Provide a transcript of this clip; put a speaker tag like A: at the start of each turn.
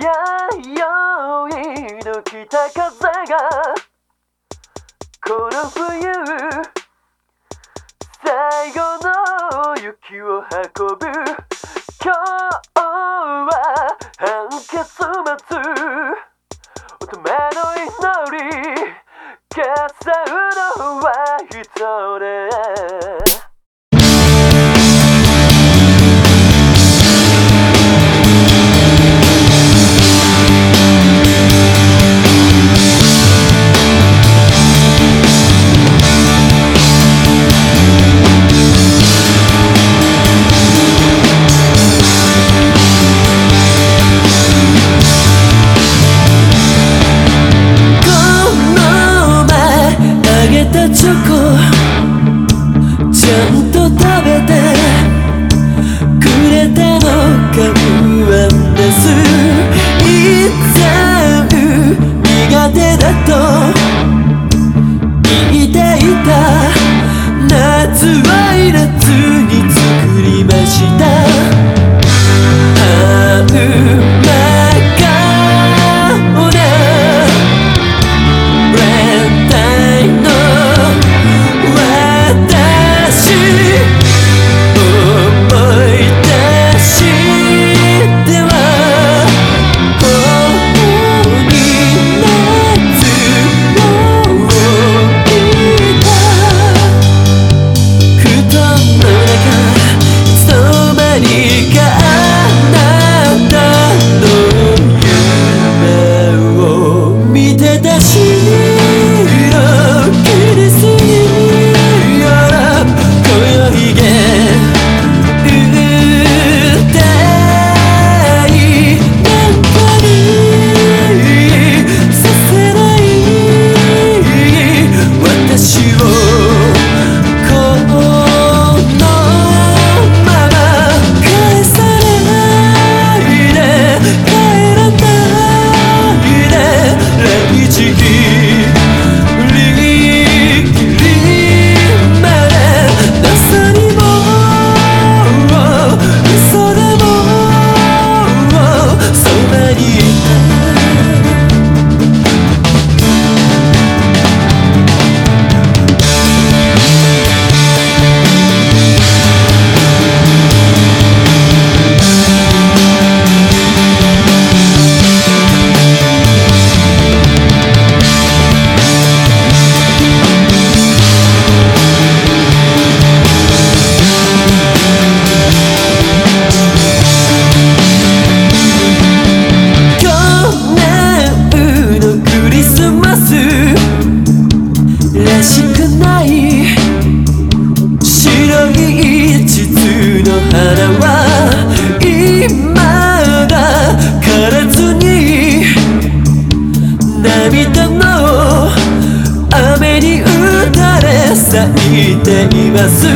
A: 弥生の北風がこの冬最後の雪を運ぶ今日は判決待つ乙女の祈り消さうのは人。
B: ゃんと食べてくれたのか不安です。いざ苦手だと言っていた夏はい夏に作りましたしくない白い地図の花は今だ枯れずに涙の雨に打たれ咲いています。